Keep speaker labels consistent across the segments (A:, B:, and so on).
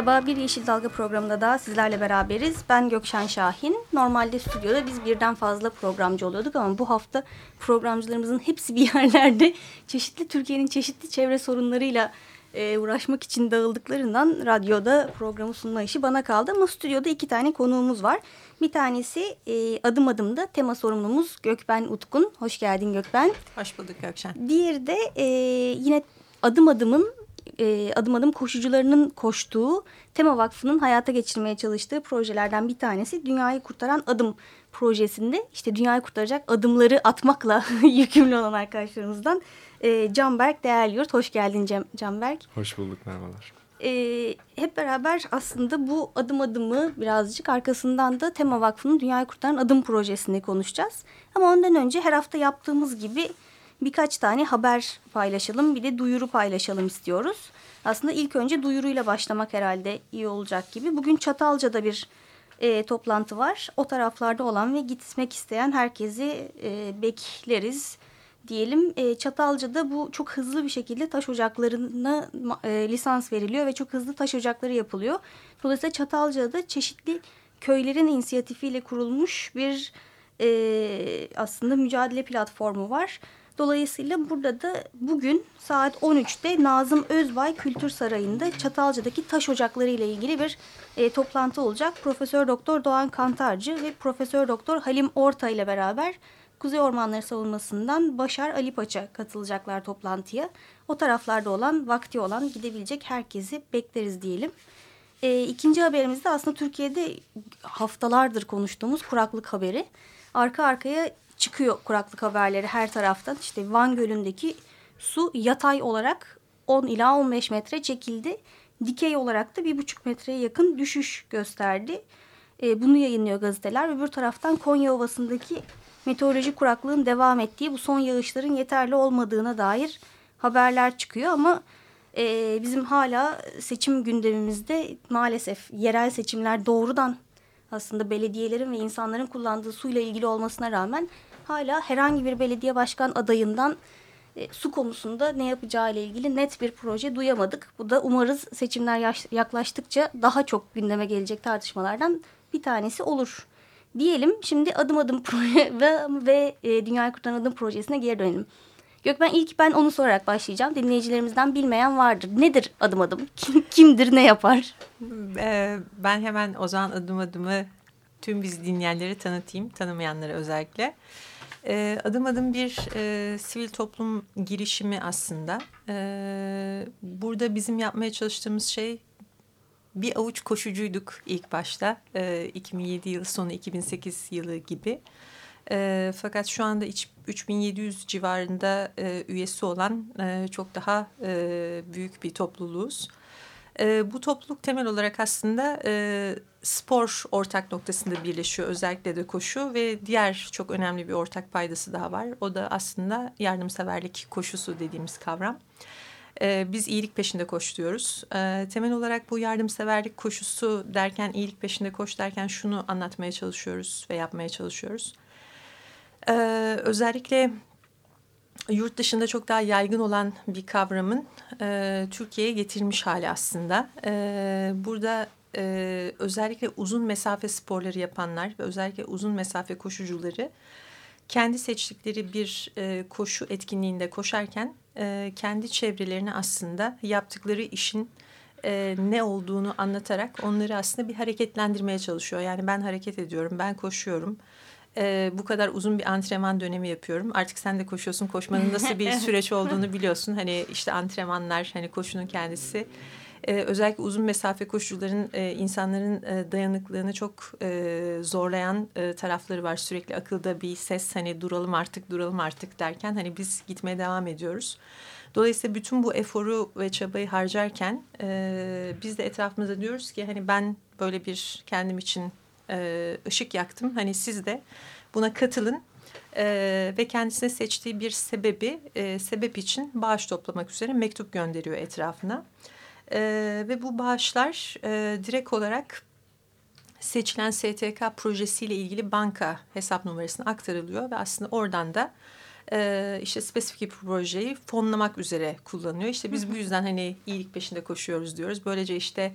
A: Merhaba, Bir Yeşil Dalga programında da sizlerle beraberiz. Ben Gökşen Şahin. Normalde stüdyoda biz birden fazla programcı oluyorduk ama bu hafta programcılarımızın hepsi bir yerlerde çeşitli Türkiye'nin çeşitli çevre sorunlarıyla e, uğraşmak için dağıldıklarından radyoda programı sunma işi bana kaldı. Ama stüdyoda iki tane konuğumuz var. Bir tanesi e, adım adımda tema sorumlumuz Gökben Utkun. Hoş geldin Gökben.
B: Hoş bulduk Gökşen.
A: Diğeri de e, yine adım adımın e, adım adım koşucularının koştuğu Tema Vakfı'nın hayata geçirmeye çalıştığı projelerden bir tanesi Dünyayı Kurtaran Adım projesinde işte dünyayı kurtaracak adımları atmakla yükümlü olan arkadaşlarımızdan e, Canberk Değerliyurt. Hoş geldin Cem, Canberk.
C: Hoş bulduk merhabalar.
A: E, hep beraber aslında bu adım adımı birazcık arkasından da Tema Vakfı'nın Dünyayı Kurtaran Adım projesini konuşacağız. Ama ondan önce her hafta yaptığımız gibi birkaç tane haber paylaşalım bir de duyuru paylaşalım istiyoruz. Aslında ilk önce duyuruyla başlamak herhalde iyi olacak gibi. Bugün Çatalca'da bir e, toplantı var. O taraflarda olan ve gitmek isteyen herkesi e, bekleriz diyelim. E, Çatalca'da bu çok hızlı bir şekilde taş ocaklarına e, lisans veriliyor ve çok hızlı taş ocakları yapılıyor. Dolayısıyla Çatalca'da çeşitli köylerin inisiyatifiyle kurulmuş bir e, aslında mücadele platformu var. Dolayısıyla burada da bugün saat 13'te Nazım Özbay Kültür Sarayı'nda Çatalca'daki taş ocakları ile ilgili bir e, toplantı olacak. Profesör Doktor Doğan Kantarcı ve Profesör Doktor Halim Orta ile beraber Kuzey Ormanları Savunması'ndan Başar Ali Paça katılacaklar toplantıya. O taraflarda olan, vakti olan gidebilecek herkesi bekleriz diyelim. E, ikinci haberimiz de aslında Türkiye'de haftalardır konuştuğumuz kuraklık haberi. Arka arkaya çıkıyor kuraklık haberleri her taraftan. İşte Van Gölü'ndeki su yatay olarak 10 ila 15 metre çekildi. Dikey olarak da 1,5 metreye yakın düşüş gösterdi. E, bunu yayınlıyor gazeteler. Öbür taraftan Konya Ovası'ndaki meteorolojik kuraklığın devam ettiği bu son yağışların yeterli olmadığına dair haberler çıkıyor. Ama e, bizim hala seçim gündemimizde maalesef yerel seçimler doğrudan aslında belediyelerin ve insanların kullandığı suyla ilgili olmasına rağmen hala herhangi bir belediye başkan adayından e, su konusunda ne yapacağı ile ilgili net bir proje duyamadık. Bu da umarız seçimler yaklaştıkça daha çok gündeme gelecek tartışmalardan bir tanesi olur. Diyelim şimdi adım adım proje ve, ve e, Dünyayı Kurtaran Adım projesine geri dönelim. Gökmen ilk ben onu sorarak başlayacağım. Dinleyicilerimizden bilmeyen vardır. Nedir adım adım? Kim, kimdir, ne yapar?
B: Ee, ben hemen o zaman adım adımı tüm biz dinleyenleri tanıtayım. Tanımayanlara özellikle. E, adım adım bir e, sivil toplum girişimi aslında. E, burada bizim yapmaya çalıştığımız şey bir avuç koşucuyduk ilk başta. E, 2007 yılı sonu 2008 yılı gibi. E, fakat şu anda 3700 civarında e, üyesi olan e, çok daha e, büyük bir topluluğuz. E, bu topluluk temel olarak aslında e, spor ortak noktasında birleşiyor. Özellikle de koşu ve diğer çok önemli bir ortak paydası daha var. O da aslında yardımseverlik koşusu dediğimiz kavram. E, biz iyilik peşinde koş diyoruz. E, temel olarak bu yardımseverlik koşusu derken, iyilik peşinde koş derken şunu anlatmaya çalışıyoruz ve yapmaya çalışıyoruz. Özellikle yurt dışında çok daha yaygın olan bir kavramın e, Türkiye'ye getirilmiş hali aslında. E, burada e, özellikle uzun mesafe sporları yapanlar ve özellikle uzun mesafe koşucuları kendi seçtikleri bir e, koşu etkinliğinde koşarken e, kendi çevrelerini aslında yaptıkları işin e, ne olduğunu anlatarak onları aslında bir hareketlendirmeye çalışıyor. Yani ben hareket ediyorum, ben koşuyorum e, bu kadar uzun bir antrenman dönemi yapıyorum. Artık sen de koşuyorsun. Koşmanın nasıl bir süreç olduğunu biliyorsun. Hani işte antrenmanlar, hani koşunun kendisi E, özellikle uzun mesafe koşuların e, insanların e, dayanıklılığını çok e, zorlayan e, tarafları var. Sürekli akılda bir ses hani duralım artık duralım artık derken hani biz gitmeye devam ediyoruz. Dolayısıyla bütün bu eforu ve çabayı harcarken e, biz de etrafımızda diyoruz ki hani ben böyle bir kendim için e, ışık yaktım. Hani siz de buna katılın e, ve kendisine seçtiği bir sebebi e, sebep için bağış toplamak üzere mektup gönderiyor etrafına. E, ve bu bağışlar e, direkt olarak seçilen STK projesiyle ilgili banka hesap numarasına aktarılıyor ve aslında oradan da e, işte spesifik bir projeyi fonlamak üzere kullanıyor. İşte biz bu yüzden hani iyilik peşinde koşuyoruz diyoruz. Böylece işte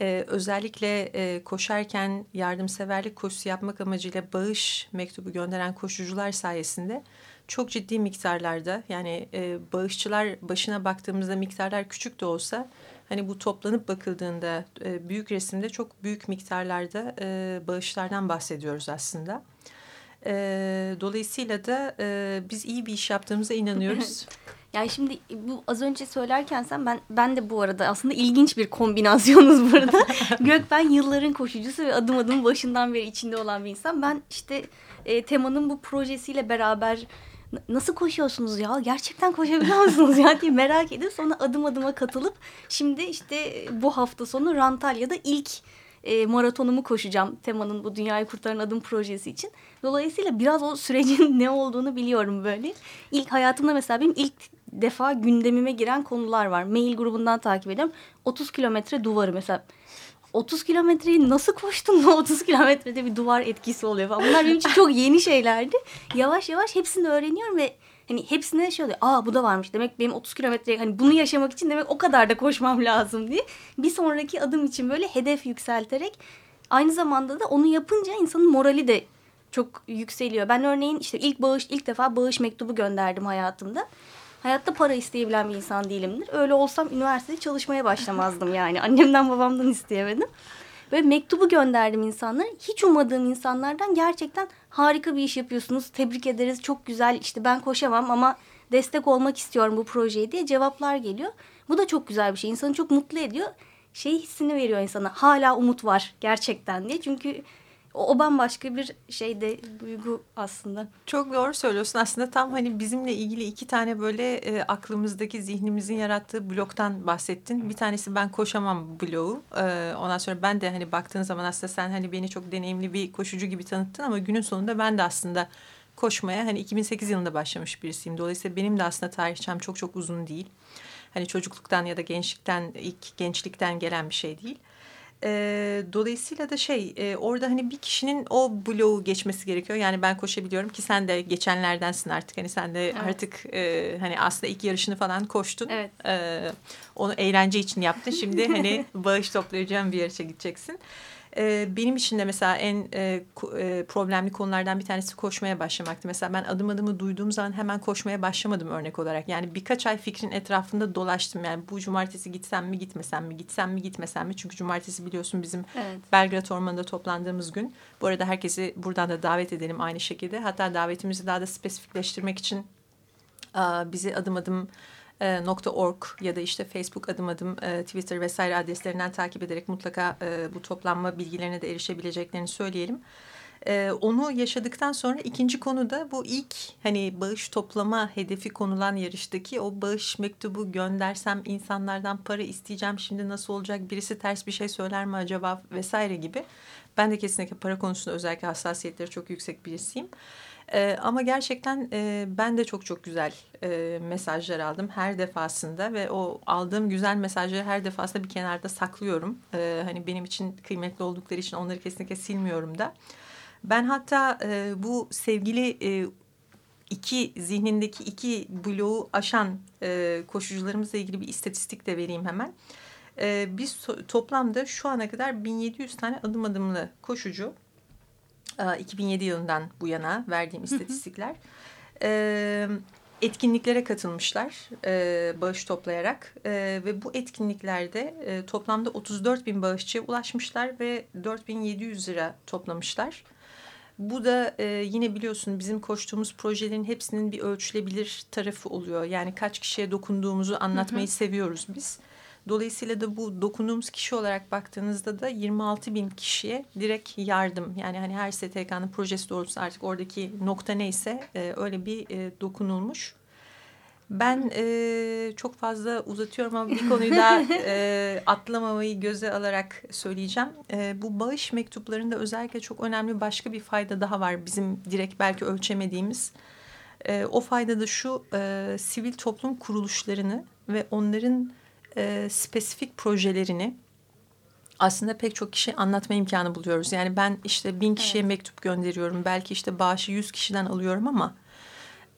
B: e, özellikle e, koşarken yardımseverlik koşusu yapmak amacıyla bağış mektubu gönderen koşucular sayesinde çok ciddi miktarlarda yani e, bağışçılar başına baktığımızda miktarlar küçük de olsa hani bu toplanıp bakıldığında e, büyük resimde çok büyük miktarlarda e, bağışlardan bahsediyoruz aslında. E, dolayısıyla da e, biz iyi bir iş yaptığımıza inanıyoruz.
A: Yani şimdi bu az önce söylerken sen ben ben de bu arada aslında ilginç bir kombinasyonuz burada. Gök ben yılların koşucusu ve adım adım başından beri içinde olan bir insan. Ben işte e, temanın bu projesiyle beraber nasıl koşuyorsunuz ya gerçekten koşabiliyor musunuz ya diye merak edip sonra adım adıma katılıp şimdi işte bu hafta sonu Rantalya'da ilk e, maratonumu koşacağım temanın bu Dünyayı Kurtaran Adım projesi için. Dolayısıyla biraz o sürecin ne olduğunu biliyorum böyle. İlk hayatımda mesela benim ilk defa gündemime giren konular var. Mail grubundan takip ediyorum. 30 kilometre duvarı mesela 30 kilometreyi nasıl koştun da 30 kilometrede bir duvar etkisi oluyor falan. Bunlar benim için çok yeni şeylerdi. Yavaş yavaş hepsini öğreniyorum ve hani hepsine şey oluyor. Aa bu da varmış. Demek benim 30 kilometre hani bunu yaşamak için demek o kadar da koşmam lazım diye. Bir sonraki adım için böyle hedef yükselterek aynı zamanda da onu yapınca insanın morali de çok yükseliyor. Ben örneğin işte ilk bağış ilk defa bağış mektubu gönderdim hayatımda. Hayatta para isteyebilen bir insan değilimdir. Öyle olsam üniversitede çalışmaya başlamazdım yani. Annemden babamdan isteyemedim. Böyle mektubu gönderdim insanlara. Hiç ummadığım insanlardan gerçekten harika bir iş yapıyorsunuz. Tebrik ederiz. Çok güzel. İşte ben koşamam ama destek olmak istiyorum bu projeye diye cevaplar geliyor. Bu da çok güzel bir şey. İnsanı çok mutlu ediyor. Şey hissini veriyor insana. Hala umut var gerçekten diye. Çünkü o, o bambaşka bir şeyde duygu aslında.
B: Çok doğru söylüyorsun. Aslında tam hani bizimle ilgili iki tane böyle e, aklımızdaki zihnimizin yarattığı bloktan bahsettin. Bir tanesi ben koşamam bloğu. E, ondan sonra ben de hani baktığın zaman aslında sen hani beni çok deneyimli bir koşucu gibi tanıttın ama günün sonunda ben de aslında koşmaya hani 2008 yılında başlamış birisiyim. Dolayısıyla benim de aslında tarihçem çok çok uzun değil. Hani çocukluktan ya da gençlikten ilk gençlikten gelen bir şey değil. E, dolayısıyla da şey e, orada hani bir kişinin o bloğu geçmesi gerekiyor. Yani ben koşabiliyorum ki sen de geçenlerdensin artık. Hani sen de evet. artık e, hani aslında ilk yarışını falan koştun.
A: Evet.
B: E, onu eğlence için yaptın. Şimdi hani bağış toplayacağım bir yarışa gideceksin. E, benim için de mesela en e, e, problemli konulardan bir tanesi koşmaya başlamaktı. Mesela ben adım adımı duyduğum zaman hemen koşmaya başlamadım örnek olarak. Yani birkaç ay fikrin etrafında dolaştım. Yani bu cumartesi gitsem mi gitmesem mi gitsem mi gitmesem mi? Çünkü cumartesi biliyorsun bizim evet. Belgrad Ormanı'nda toplandığımız gün. Bu arada herkesi buradan da davet edelim aynı şekilde. Hatta davetimizi daha da spesifikleştirmek için bizi adım adım e, .org ya da işte Facebook adım adım e, Twitter vesaire adreslerinden takip ederek mutlaka e, bu toplanma bilgilerine de erişebileceklerini söyleyelim. E, onu yaşadıktan sonra ikinci konu da bu ilk hani bağış toplama hedefi konulan yarıştaki o bağış mektubu göndersem insanlardan para isteyeceğim şimdi nasıl olacak birisi ters bir şey söyler mi acaba vesaire gibi. Ben de kesinlikle para konusunda özellikle hassasiyetleri çok yüksek birisiyim. E, ama gerçekten e, ben de çok çok güzel e, mesajlar aldım her defasında ve o aldığım güzel mesajları her defasında bir kenarda saklıyorum. E, hani benim için kıymetli oldukları için onları kesinlikle silmiyorum da. Ben hatta e, bu sevgili e, iki zihnindeki iki bloğu aşan e, koşucularımızla ilgili bir istatistik de vereyim hemen. E, biz toplamda şu ana kadar 1700 tane adım adımlı koşucu 2007 yılından bu yana verdiğim istatistikler. E, etkinliklere katılmışlar e, bağış toplayarak e, ve bu etkinliklerde e, toplamda 34 bin bağışçıya ulaşmışlar ve 4700 lira toplamışlar. Bu da e, yine biliyorsun bizim koştuğumuz projelerin hepsinin bir ölçülebilir tarafı oluyor. Yani kaç kişiye dokunduğumuzu anlatmayı hı hı. seviyoruz biz. Dolayısıyla da bu dokunduğumuz kişi olarak baktığınızda da 26 bin kişiye direkt yardım. Yani hani her STK'nın projesi doğrultusunda artık oradaki nokta neyse e, öyle bir e, dokunulmuş. Ben e, çok fazla uzatıyorum ama bir konuyu da e, atlamamayı göze alarak söyleyeceğim. E, bu bağış mektuplarında özellikle çok önemli başka bir fayda daha var bizim direkt belki ölçemediğimiz. E, o fayda da şu e, sivil toplum kuruluşlarını ve onların e, spesifik projelerini aslında pek çok kişi anlatma imkanı buluyoruz. Yani ben işte bin kişiye evet. mektup gönderiyorum. Belki işte bağışı yüz kişiden alıyorum ama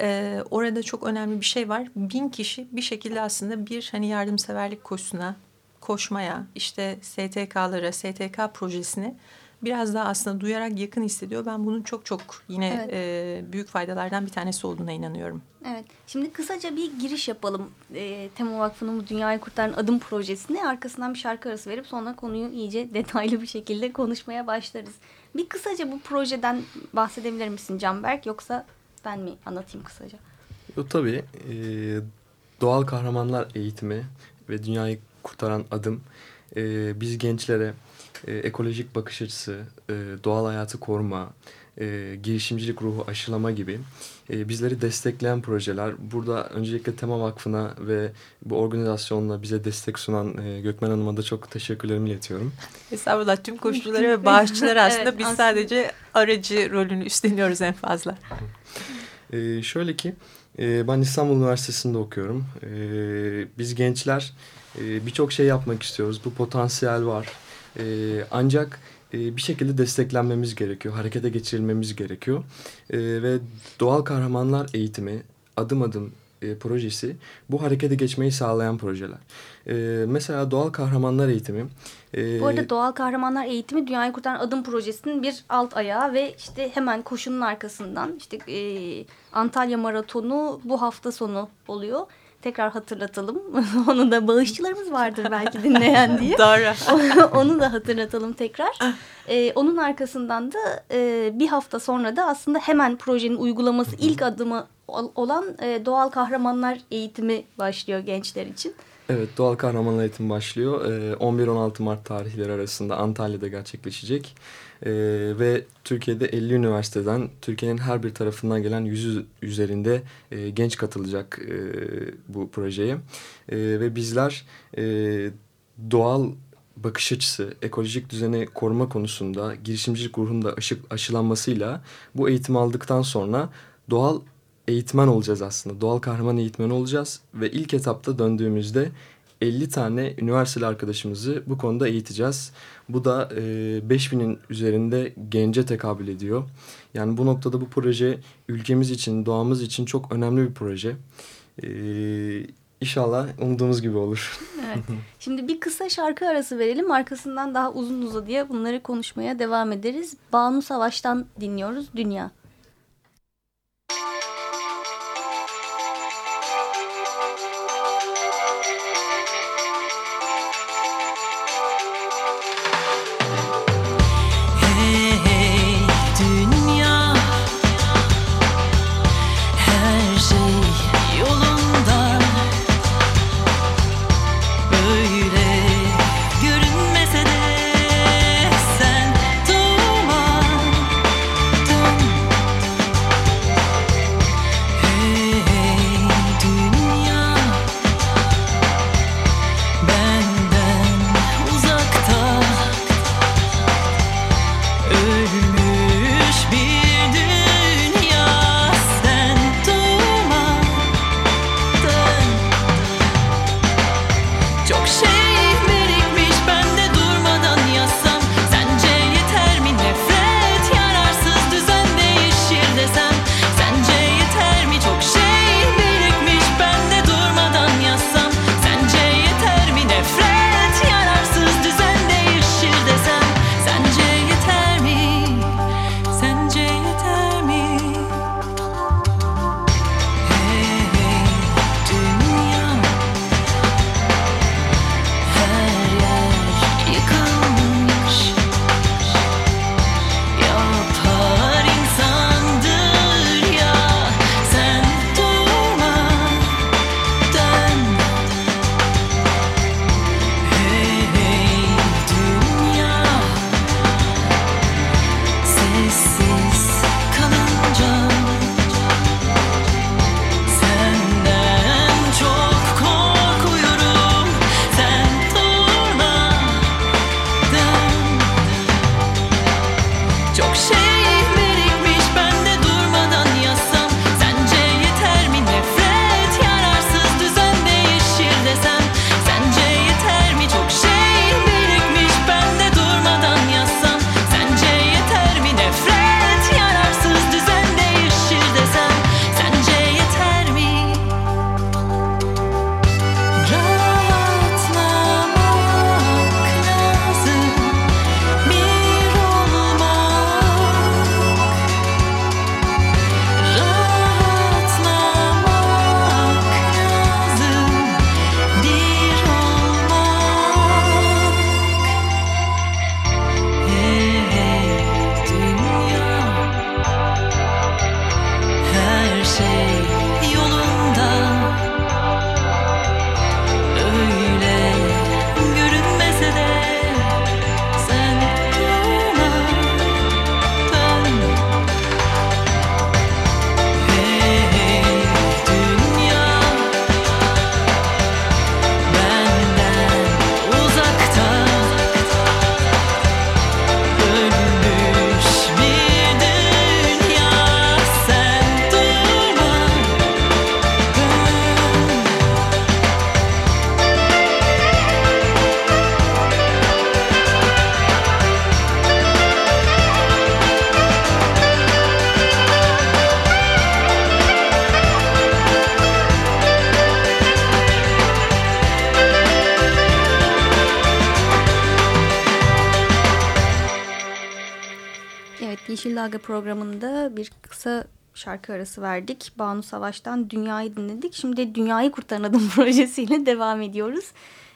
B: e, orada çok önemli bir şey var. Bin kişi bir şekilde aslında bir hani yardımseverlik koşusuna, koşmaya, işte STK'lara, STK projesine biraz daha aslında duyarak yakın hissediyor. Ben bunun çok çok yine evet. e, büyük faydalardan bir tanesi olduğuna inanıyorum.
A: Evet. Şimdi kısaca bir giriş yapalım. E, Tema Vakfı'nın bu Dünyayı Kurtaran Adım projesine. Arkasından bir şarkı arası verip sonra konuyu iyice detaylı bir şekilde konuşmaya başlarız. Bir kısaca bu projeden bahsedebilir misin Canberk yoksa ben mi anlatayım kısaca?
C: Yo, tabii. E, doğal kahramanlar eğitimi ve dünyayı kurtaran adım e, biz gençlere e, ekolojik bakış açısı, e, doğal hayatı koruma, e, girişimcilik ruhu aşılama gibi e, bizleri destekleyen projeler. Burada öncelikle Tema Vakfı'na ve bu organizasyonla bize destek sunan e, Gökmen Hanım'a da çok teşekkürlerimi iletiyorum.
B: Estağfurullah tüm koşulları ve bağışçıları aslında evet, biz aslında. sadece aracı rolünü üstleniyoruz en fazla.
C: E, şöyle ki e, ben İstanbul Üniversitesi'nde okuyorum. E, biz gençler e, birçok şey yapmak istiyoruz. Bu potansiyel var. E, ancak e, bir şekilde desteklenmemiz gerekiyor. Harekete geçirilmemiz gerekiyor. E, ve doğal kahramanlar eğitimi adım adım e, projesi bu harekete geçmeyi sağlayan projeler. E, mesela doğal kahramanlar eğitimi.
A: E, bu arada doğal kahramanlar eğitimi Dünyayı Kurtaran Adım projesinin bir alt ayağı ve işte hemen koşunun arkasından işte e, Antalya Maratonu bu hafta sonu oluyor tekrar hatırlatalım. Onu da bağışçılarımız vardır belki dinleyen diye.
B: Doğru.
A: Onu da hatırlatalım tekrar. Ee, onun arkasından da e, bir hafta sonra da aslında hemen projenin uygulaması ilk adımı olan e, doğal kahramanlar eğitimi başlıyor gençler için.
C: Evet doğal kahramanlar eğitimi başlıyor. 11-16 ee, Mart tarihleri arasında Antalya'da gerçekleşecek. Ee, ve Türkiye'de 50 üniversiteden Türkiye'nin her bir tarafından gelen yüzü üzerinde e, genç katılacak e, bu projeye. E, ve bizler e, doğal bakış açısı, ekolojik düzeni koruma konusunda girişimcilik ruhunda aşı, aşılanmasıyla bu eğitimi aldıktan sonra doğal eğitmen olacağız aslında. Doğal kahraman eğitmeni olacağız ve ilk etapta döndüğümüzde 50 tane üniversiteli arkadaşımızı bu konuda eğiteceğiz. Bu da e, 5000'in üzerinde gence tekabül ediyor. Yani bu noktada bu proje ülkemiz için, doğamız için çok önemli bir proje. E, İnşallah umduğumuz gibi olur.
A: Evet. Şimdi bir kısa şarkı arası verelim. Arkasından daha uzun uzadıya bunları konuşmaya devam ederiz. Banu Savaş'tan dinliyoruz Dünya. Yeşil Dalga programında bir kısa şarkı arası verdik. Banu Savaş'tan Dünyayı dinledik. Şimdi Dünyayı Kurtaran Adım projesiyle devam ediyoruz.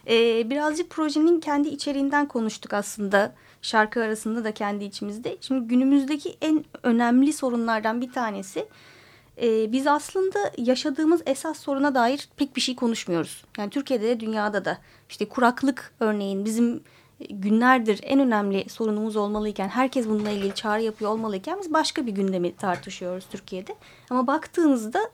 A: Ee, birazcık projenin kendi içeriğinden konuştuk aslında. Şarkı arasında da kendi içimizde. Şimdi günümüzdeki en önemli sorunlardan bir tanesi... Ee, biz aslında yaşadığımız esas soruna dair pek bir şey konuşmuyoruz. Yani Türkiye'de de dünyada da işte kuraklık örneğin bizim günlerdir en önemli sorunumuz olmalıyken herkes bununla ilgili çağrı yapıyor olmalıyken biz başka bir gündemi tartışıyoruz Türkiye'de. Ama baktığınızda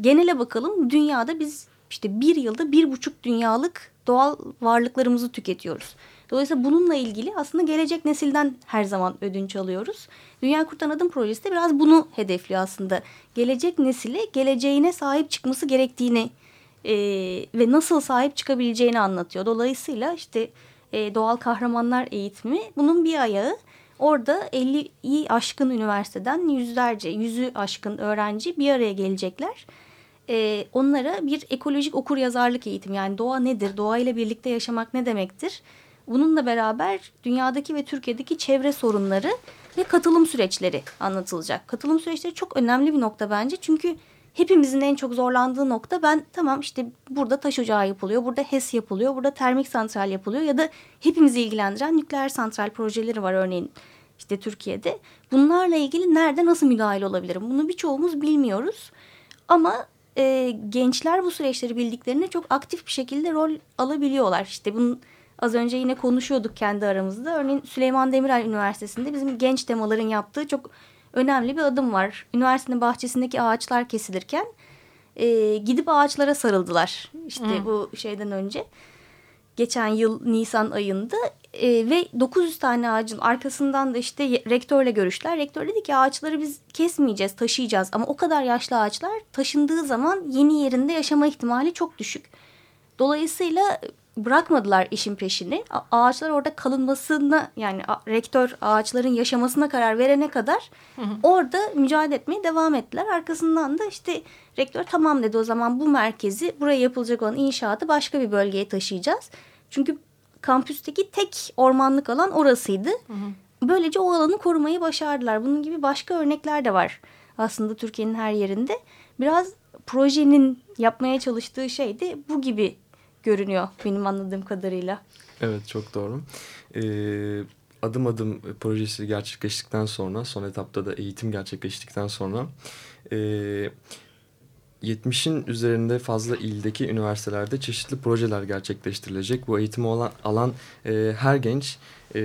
A: genele bakalım dünyada biz işte bir yılda bir buçuk dünyalık doğal varlıklarımızı tüketiyoruz. Dolayısıyla bununla ilgili aslında gelecek nesilden her zaman ödünç alıyoruz. Dünya Kurtaran Adım Projesi de biraz bunu hedefliyor aslında. Gelecek nesile geleceğine sahip çıkması gerektiğini e, ve nasıl sahip çıkabileceğini anlatıyor. Dolayısıyla işte e, doğal kahramanlar eğitimi bunun bir ayağı. Orada 50'yi aşkın üniversiteden yüzlerce, yüzü aşkın öğrenci bir araya gelecekler. E, onlara bir ekolojik okur yazarlık eğitimi yani doğa nedir, doğayla birlikte yaşamak ne demektir? Bununla beraber dünyadaki ve Türkiye'deki çevre sorunları ve katılım süreçleri anlatılacak. Katılım süreçleri çok önemli bir nokta bence çünkü hepimizin en çok zorlandığı nokta ben tamam işte burada taş ocağı yapılıyor, burada HES yapılıyor, burada termik santral yapılıyor ya da hepimizi ilgilendiren nükleer santral projeleri var örneğin işte Türkiye'de. Bunlarla ilgili nerede nasıl müdahale olabilirim? Bunu birçoğumuz bilmiyoruz ama e, gençler bu süreçleri bildiklerinde çok aktif bir şekilde rol alabiliyorlar. İşte bunun az önce yine konuşuyorduk kendi aramızda. Örneğin Süleyman Demirel Üniversitesi'nde bizim genç temaların yaptığı çok önemli bir adım var. Üniversitenin bahçesindeki ağaçlar kesilirken e, gidip ağaçlara sarıldılar. İşte hmm. bu şeyden önce. Geçen yıl Nisan ayında e, ve 900 tane ağacın arkasından da işte rektörle görüşler. Rektör dedi ki ağaçları biz kesmeyeceğiz, taşıyacağız. Ama o kadar yaşlı ağaçlar taşındığı zaman yeni yerinde yaşama ihtimali çok düşük. Dolayısıyla bırakmadılar işin peşini. Ağaçlar orada kalınmasına yani rektör ağaçların yaşamasına karar verene kadar hı hı. orada mücadele etmeye devam ettiler. Arkasından da işte rektör tamam dedi o zaman bu merkezi buraya yapılacak olan inşaatı başka bir bölgeye taşıyacağız. Çünkü kampüsteki tek ormanlık alan orasıydı. Hı hı. Böylece o alanı korumayı başardılar. Bunun gibi başka örnekler de var aslında Türkiye'nin her yerinde. Biraz projenin yapmaya çalıştığı şey de bu gibi görünüyor benim anladığım kadarıyla.
C: Evet çok doğru. Ee, adım adım projesi gerçekleştikten sonra son etapta da eğitim gerçekleştikten sonra e, 70'in üzerinde fazla ildeki üniversitelerde çeşitli projeler gerçekleştirilecek. Bu eğitimi olan, alan e, her genç e,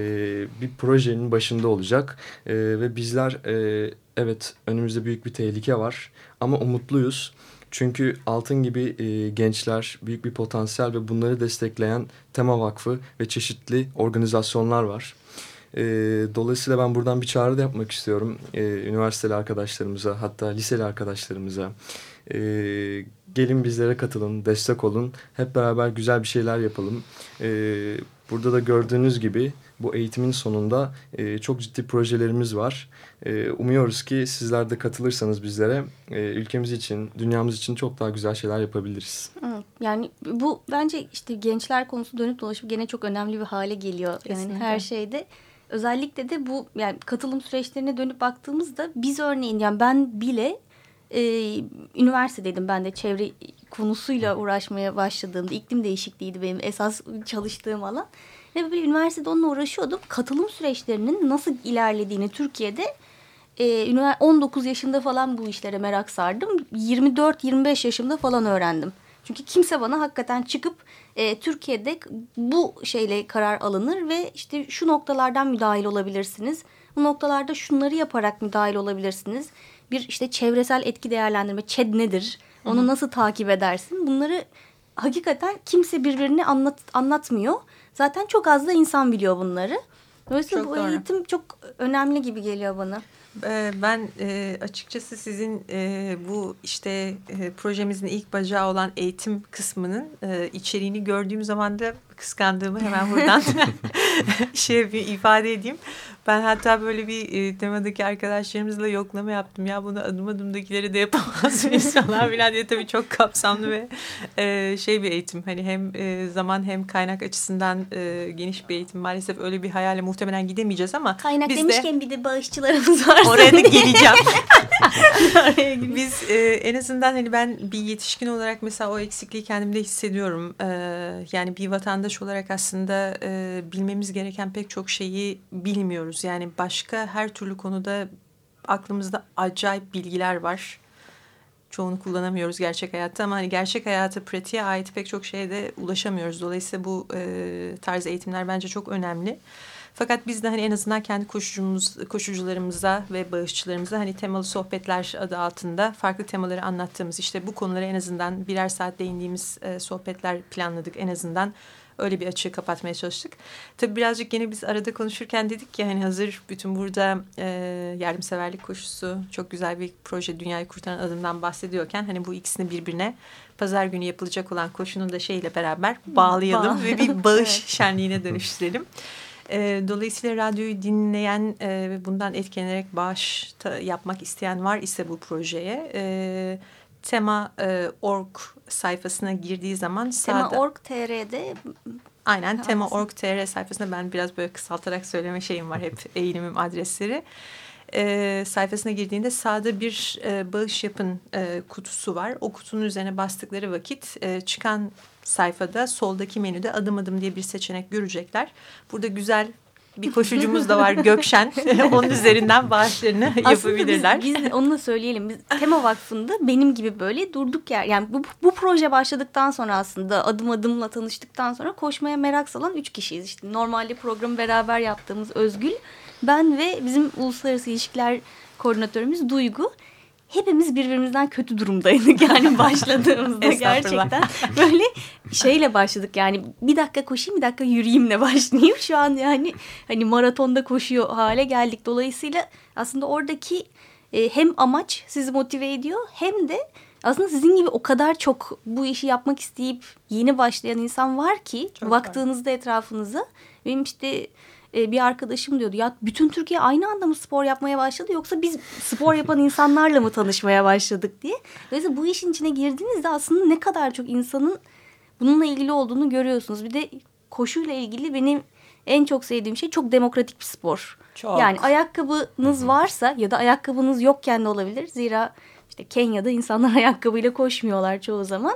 C: bir projenin başında olacak e, ve bizler e, evet önümüzde büyük bir tehlike var ama umutluyuz. Çünkü Altın gibi e, gençler büyük bir potansiyel ve bunları destekleyen Tema Vakfı ve çeşitli organizasyonlar var. E, dolayısıyla ben buradan bir çağrı da yapmak istiyorum. E, üniversiteli arkadaşlarımıza hatta liseli arkadaşlarımıza. E, gelin bizlere katılın, destek olun. Hep beraber güzel bir şeyler yapalım. E, burada da gördüğünüz gibi bu eğitimin sonunda e, çok ciddi projelerimiz var. E, umuyoruz ki sizler de katılırsanız bizlere e, ülkemiz için, dünyamız için çok daha güzel şeyler yapabiliriz.
A: Yani bu bence işte gençler konusu dönüp dolaşıp gene çok önemli bir hale geliyor. Kesinlikle. Yani her şeyde. Özellikle de bu yani katılım süreçlerine dönüp baktığımızda biz örneğin yani ben bile e, üniversitedeydim ben de çevre konusuyla uğraşmaya başladığımda iklim değişikliğiydi benim esas çalıştığım alan. Ve böyle üniversitede onunla uğraşıyordum. Katılım süreçlerinin nasıl ilerlediğini Türkiye'de e, 19 yaşında falan bu işlere merak sardım. 24-25 yaşımda falan öğrendim. Çünkü kimse bana hakikaten çıkıp e, Türkiye'de bu şeyle karar alınır ve işte şu noktalardan müdahil olabilirsiniz. Bu noktalarda şunları yaparak müdahil olabilirsiniz. Bir işte çevresel etki değerlendirme, ÇED nedir? Onu Hı -hı. nasıl takip edersin? Bunları hakikaten kimse birbirini anlat, anlatmıyor. Zaten çok az da insan biliyor bunları. Dolayısıyla çok bu doğru. eğitim çok önemli gibi geliyor bana.
B: Ee, ben e, açıkçası sizin e, bu işte e, projemizin ilk bacağı olan eğitim kısmının içeriğini gördüğüm zaman da kıskandığımı hemen buradan şey bir ifade edeyim. Ben hatta böyle bir temadaki arkadaşlarımızla yoklama yaptım. Ya bunu adım adımdakileri de yapamaz mıyız falan filan diye tabii çok kapsamlı ve şey bir eğitim. Hani hem zaman hem kaynak açısından geniş bir eğitim. Maalesef öyle bir hayale muhtemelen gidemeyeceğiz ama
A: Kaynak
B: biz
A: demişken
B: de,
A: bir de bağışçılarımız var.
B: Oraya da geleceğim. biz e, en azından hani ben bir yetişkin olarak mesela o eksikliği kendimde hissediyorum. E, yani bir vatandaş olarak aslında e, bilmemiz gereken pek çok şeyi bilmiyoruz. Yani başka her türlü konuda aklımızda acayip bilgiler var. Çoğunu kullanamıyoruz gerçek hayatta ama hani gerçek hayatı pratiğe ait pek çok şeye de ulaşamıyoruz. Dolayısıyla bu e, tarz eğitimler bence çok önemli. Fakat biz de hani en azından kendi koşucumuz, koşucularımıza ve bağışçılarımıza hani temalı sohbetler adı altında farklı temaları anlattığımız işte bu konulara en azından birer saat değindiğimiz e, sohbetler planladık en azından. Öyle bir açığı kapatmaya çalıştık. Tabii birazcık yine biz arada konuşurken dedik ki hani hazır bütün burada e, yardımseverlik koşusu çok güzel bir proje dünyayı kurtaran adımdan bahsediyorken hani bu ikisini birbirine pazar günü yapılacak olan koşunun da şeyle beraber bağlayalım ve bir bağış şenliğine dönüştürelim. E, dolayısıyla radyoyu dinleyen e, ve bundan etkilenerek bağış yapmak isteyen var ise bu projeye e, tema.org sayfasına girdiği zaman
A: tema.org.tr'de
B: Aynen tema.org.tr sayfasında ben biraz böyle kısaltarak söyleme şeyim var hep eğilimim adresleri. E, sayfasına girdiğinde sağda bir e, bağış yapın e, kutusu var. O kutunun üzerine bastıkları vakit e, çıkan sayfada soldaki menüde adım adım diye bir seçenek görecekler. Burada güzel bir koşucumuz da var Gökşen. Onun üzerinden bağışlarını
A: Aslında
B: yapabilirler.
A: Biz, biz onu da söyleyelim. Biz Tema Vakfı'nda benim gibi böyle durduk yer. Yani bu, bu proje başladıktan sonra aslında adım adımla tanıştıktan sonra koşmaya merak salan üç kişiyiz. İşte normalde programı beraber yaptığımız Özgül, ben ve bizim uluslararası ilişkiler koordinatörümüz Duygu hepimiz birbirimizden kötü durumdaydık yani başladığımızda gerçekten. Böyle şeyle başladık yani bir dakika koşayım bir dakika yürüyeyimle başlayayım. Şu an yani hani maratonda koşuyor hale geldik. Dolayısıyla aslında oradaki e, hem amaç sizi motive ediyor hem de aslında sizin gibi o kadar çok bu işi yapmak isteyip yeni başlayan insan var ki çok baktığınızda var. etrafınıza benim işte e, bir arkadaşım diyordu ya bütün Türkiye aynı anda mı spor yapmaya başladı yoksa biz spor yapan insanlarla mı tanışmaya başladık diye. Dolayısıyla bu işin içine girdiğinizde aslında ne kadar çok insanın bununla ilgili olduğunu görüyorsunuz. Bir de koşuyla ilgili benim en çok sevdiğim şey çok demokratik bir spor. Çok. Yani ayakkabınız varsa ya da ayakkabınız yokken de olabilir. Zira işte Kenya'da insanlar ayakkabıyla koşmuyorlar çoğu zaman.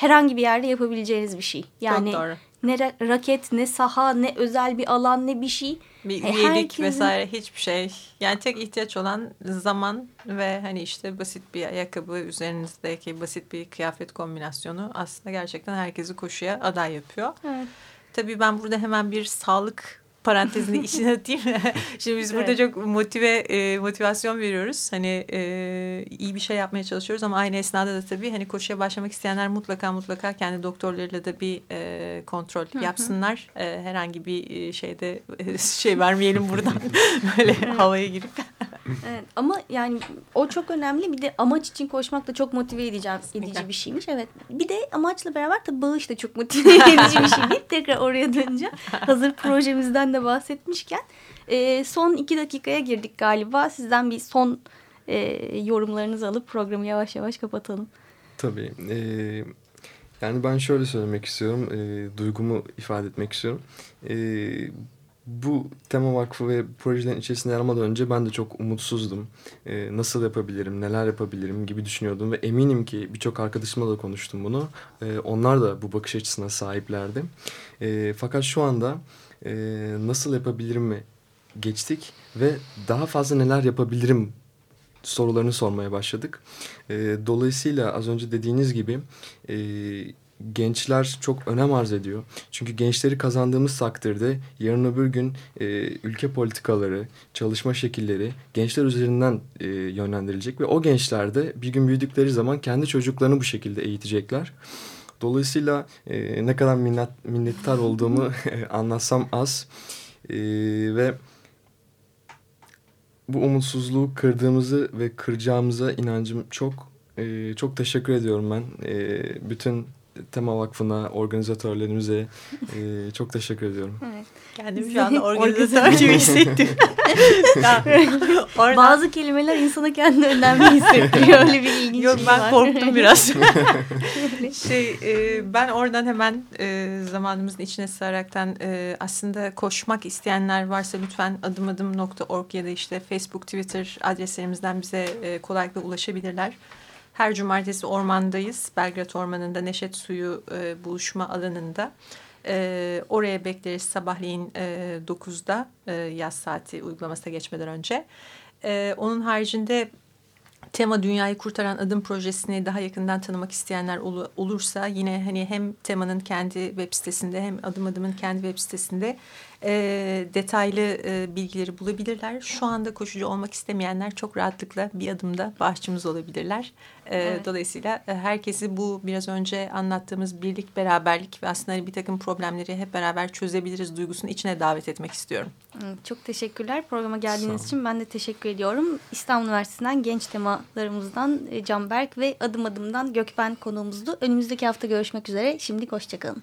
A: Herhangi bir yerde yapabileceğiniz bir şey. Yani çok doğru ne raket ne saha ne özel bir alan ne bir şey.
B: Bir e, üyelik herkesin... vesaire hiçbir şey. Yani tek ihtiyaç olan zaman ve hani işte basit bir ayakkabı üzerinizdeki basit bir kıyafet kombinasyonu aslında gerçekten herkesi koşuya aday yapıyor. Evet. Tabii ben burada hemen bir sağlık parantezini içine atayım. Şimdi biz burada evet. çok motive e, motivasyon veriyoruz. Hani e, iyi bir şey yapmaya çalışıyoruz ama aynı esnada da tabii hani koşuya başlamak isteyenler mutlaka mutlaka kendi doktorlarıyla da bir e, kontrol Hı -hı. yapsınlar. E, herhangi bir e, şeyde e, şey vermeyelim buradan böyle havaya girip.
A: evet, ama yani o çok önemli. Bir de amaç için koşmak da çok motive edeceğim, edici bir şeymiş. Evet. Bir de amaçla beraber tabii bağış da çok motive edici bir şey değil. Tekrar oraya döneceğim. Hazır projemizden de bahsetmişken e, son iki dakikaya girdik galiba. Sizden bir son e, yorumlarınızı alıp programı yavaş yavaş kapatalım.
C: Tabii. E, yani ben şöyle söylemek istiyorum. E, duygumu ifade etmek istiyorum. E, bu tema vakfı ve projelerin içerisinde yer almadan önce ben de çok umutsuzdum. Ee, nasıl yapabilirim, neler yapabilirim gibi düşünüyordum ve eminim ki birçok arkadaşımla da konuştum bunu. Ee, onlar da bu bakış açısına sahiplerdi. Ee, fakat şu anda e, nasıl yapabilirim mi geçtik ve daha fazla neler yapabilirim sorularını sormaya başladık. E, dolayısıyla az önce dediğiniz gibi e, gençler çok önem arz ediyor. Çünkü gençleri kazandığımız takdirde yarın öbür gün e, ülke politikaları, çalışma şekilleri gençler üzerinden e, yönlendirilecek ve o gençler de bir gün büyüdükleri zaman kendi çocuklarını bu şekilde eğitecekler. Dolayısıyla e, ne kadar minnet, minnettar olduğumu anlatsam az. E, ve bu umutsuzluğu kırdığımızı ve kıracağımıza inancım çok. E, çok teşekkür ediyorum ben. E, bütün Tema Vakfı'na, organizatörlerimize e, çok teşekkür ediyorum.
A: Evet.
B: Kendimi şu anda organizatör gibi hissettim. oradan...
A: Bazı kelimeler insana kendini önemli hissettiriyor. Öyle bir ilginç
B: Yok
A: şey
B: ben
A: var.
B: korktum biraz. şey e, ben oradan hemen e, zamanımızın içine sığaraktan e, aslında koşmak isteyenler varsa lütfen adımadım.org ya da işte Facebook, Twitter adreslerimizden bize e, kolaylıkla ulaşabilirler. Her cumartesi ormandayız. Belgrad Ormanı'nda Neşet Suyu e, buluşma alanında. E, oraya bekleriz sabahleyin e, 9'da e, yaz saati uygulamasına geçmeden önce. E, onun haricinde Tema Dünyayı Kurtaran Adım projesini daha yakından tanımak isteyenler ol, olursa yine hani hem Tema'nın kendi web sitesinde hem Adım Adım'ın kendi web sitesinde e, detaylı e, bilgileri bulabilirler. Şu anda koşucu olmak istemeyenler çok rahatlıkla bir adımda bağışçımız olabilirler. E,
A: Evet.
B: Dolayısıyla e, herkesi bu biraz önce anlattığımız birlik, beraberlik ve aslında hani bir takım problemleri hep beraber çözebiliriz duygusunu içine davet etmek istiyorum.
A: Evet, Çok teşekkürler. Programa geldiğiniz için ben de teşekkür ediyorum. İstanbul Üniversitesi'nden genç temalarımızdan e, Canberk ve adım adımdan Gökben konuğumuzdu. Önümüzdeki hafta görüşmek üzere. Şimdi hoşçakalın.